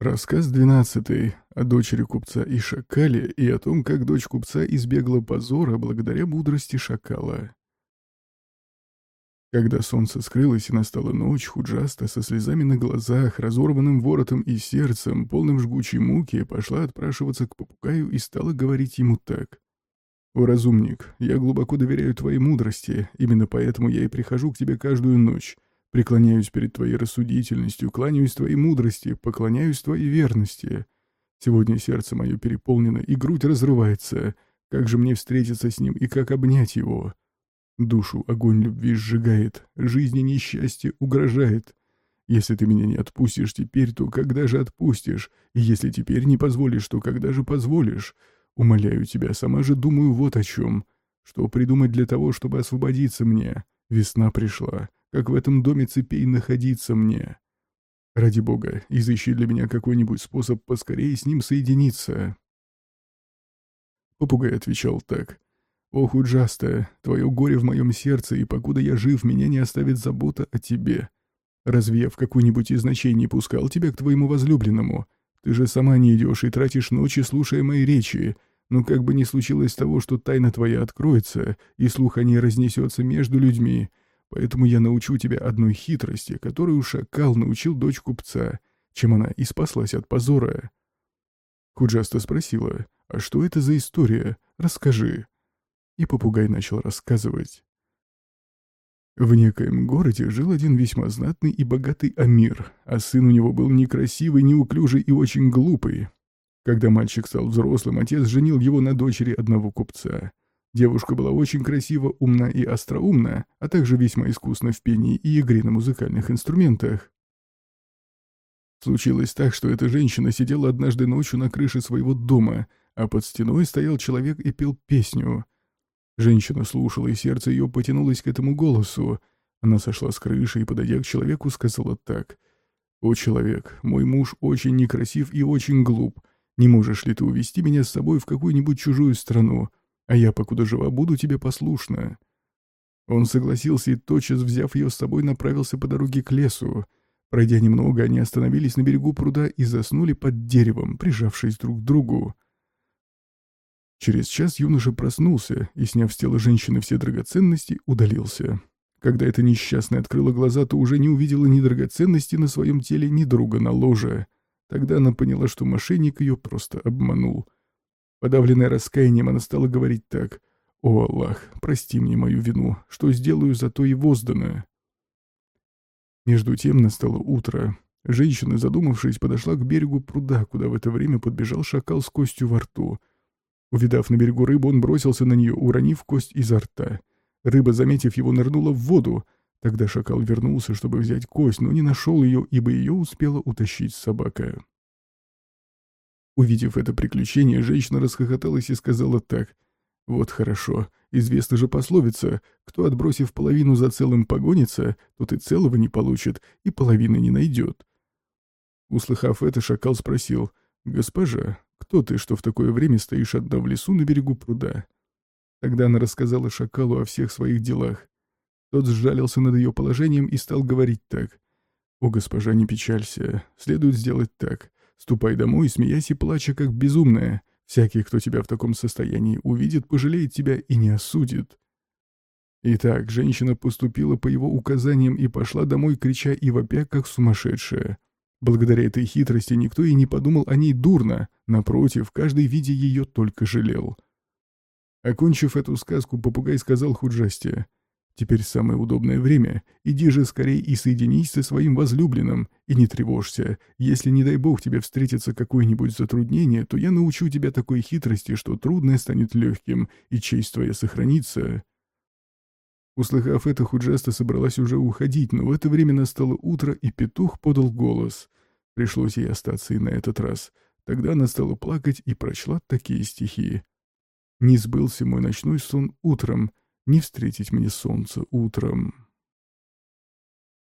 Рассказ двенадцатый о дочери купца и шакале и о том, как дочь купца избегла позора благодаря мудрости шакала. Когда солнце скрылось и настала ночь, Худжаста со слезами на глазах, разорванным воротом и сердцем, полным жгучей муки, пошла отпрашиваться к попугаю и стала говорить ему так. «О, разумник, я глубоко доверяю твоей мудрости, именно поэтому я и прихожу к тебе каждую ночь». Преклоняюсь перед твоей рассудительностью, кланяюсь твоей мудрости, поклоняюсь твоей верности. Сегодня сердце мое переполнено, и грудь разрывается. Как же мне встретиться с ним и как обнять его? Душу огонь любви сжигает, жизни несчастье угрожает. Если ты меня не отпустишь теперь, то когда же отпустишь? И если теперь не позволишь, то когда же позволишь? Умоляю тебя, сама же думаю вот о чем. Что придумать для того, чтобы освободиться мне? Весна пришла как в этом доме цепей находиться мне. Ради бога, изыщи для меня какой-нибудь способ поскорее с ним соединиться. Попугай отвечал так. «Ох, Уджаста, твое горе в моем сердце, и покуда я жив, меня не оставит забота о тебе. Разве я в какую-нибудь из ночей не пускал тебя к твоему возлюбленному? Ты же сама не идешь и тратишь ночи, слушая мои речи. Но как бы ни случилось того, что тайна твоя откроется, и слух о ней разнесется между людьми, — Поэтому я научу тебя одной хитрости, которую шакал научил дочь купца, чем она и спаслась от позора. Худжаста спросила, а что это за история? Расскажи. И попугай начал рассказывать. В некоем городе жил один весьма знатный и богатый Амир, а сын у него был некрасивый, неуклюжий и очень глупый. Когда мальчик стал взрослым, отец женил его на дочери одного купца. Девушка была очень красива, умна и остроумна, а также весьма искусна в пении и игре на музыкальных инструментах. Случилось так, что эта женщина сидела однажды ночью на крыше своего дома, а под стеной стоял человек и пел песню. Женщина слушала, и сердце ее потянулось к этому голосу. Она сошла с крыши и, подойдя к человеку, сказала так. «О, человек, мой муж очень некрасив и очень глуп. Не можешь ли ты увести меня с собой в какую-нибудь чужую страну?» А я, покуда жива, буду тебе послушна». Он согласился и, тотчас взяв ее с собой, направился по дороге к лесу. Пройдя немного, они остановились на берегу пруда и заснули под деревом, прижавшись друг к другу. Через час юноша проснулся и, сняв с тела женщины все драгоценности, удалился. Когда эта несчастная открыла глаза, то уже не увидела ни драгоценности на своем теле, ни друга на ложе. Тогда она поняла, что мошенник ее просто обманул. Подавленная раскаянием, она стала говорить так. «О, Аллах, прости мне мою вину, что сделаю, за то и возданное». Между тем настало утро. Женщина, задумавшись, подошла к берегу пруда, куда в это время подбежал шакал с костью во рту. Увидав на берегу рыбу, он бросился на нее, уронив кость изо рта. Рыба, заметив его, нырнула в воду. Тогда шакал вернулся, чтобы взять кость, но не нашел ее, ибо ее успела утащить собака. Увидев это приключение, женщина расхохоталась и сказала так. «Вот хорошо. Известна же пословица. Кто, отбросив половину за целым погонится, тот и целого не получит, и половины не найдет». Услыхав это, шакал спросил. «Госпожа, кто ты, что в такое время стоишь одна в лесу на берегу пруда?» Тогда она рассказала шакалу о всех своих делах. Тот сжалился над ее положением и стал говорить так. «О, госпожа, не печалься. Следует сделать так. Ступай домой, смеясь и плача, как безумная. Всякий, кто тебя в таком состоянии увидит, пожалеет тебя и не осудит. Итак, женщина поступила по его указаниям и пошла домой, крича и вопя, как сумасшедшая. Благодаря этой хитрости никто и не подумал о ней дурно, напротив, каждый, видя ее, только жалел. Окончив эту сказку, попугай сказал Худжасте, Теперь самое удобное время. Иди же скорее и соединись со своим возлюбленным. И не тревожься. Если, не дай бог, тебе встретится какое-нибудь затруднение, то я научу тебя такой хитрости, что трудное станет легким, и честь твоя сохранится». Услыхав это, Худжаста собралась уже уходить, но в это время настало утро, и петух подал голос. Пришлось ей остаться и на этот раз. Тогда она стала плакать и прочла такие стихи. «Не сбылся мой ночной сон утром, — не встретить мне солнце утром.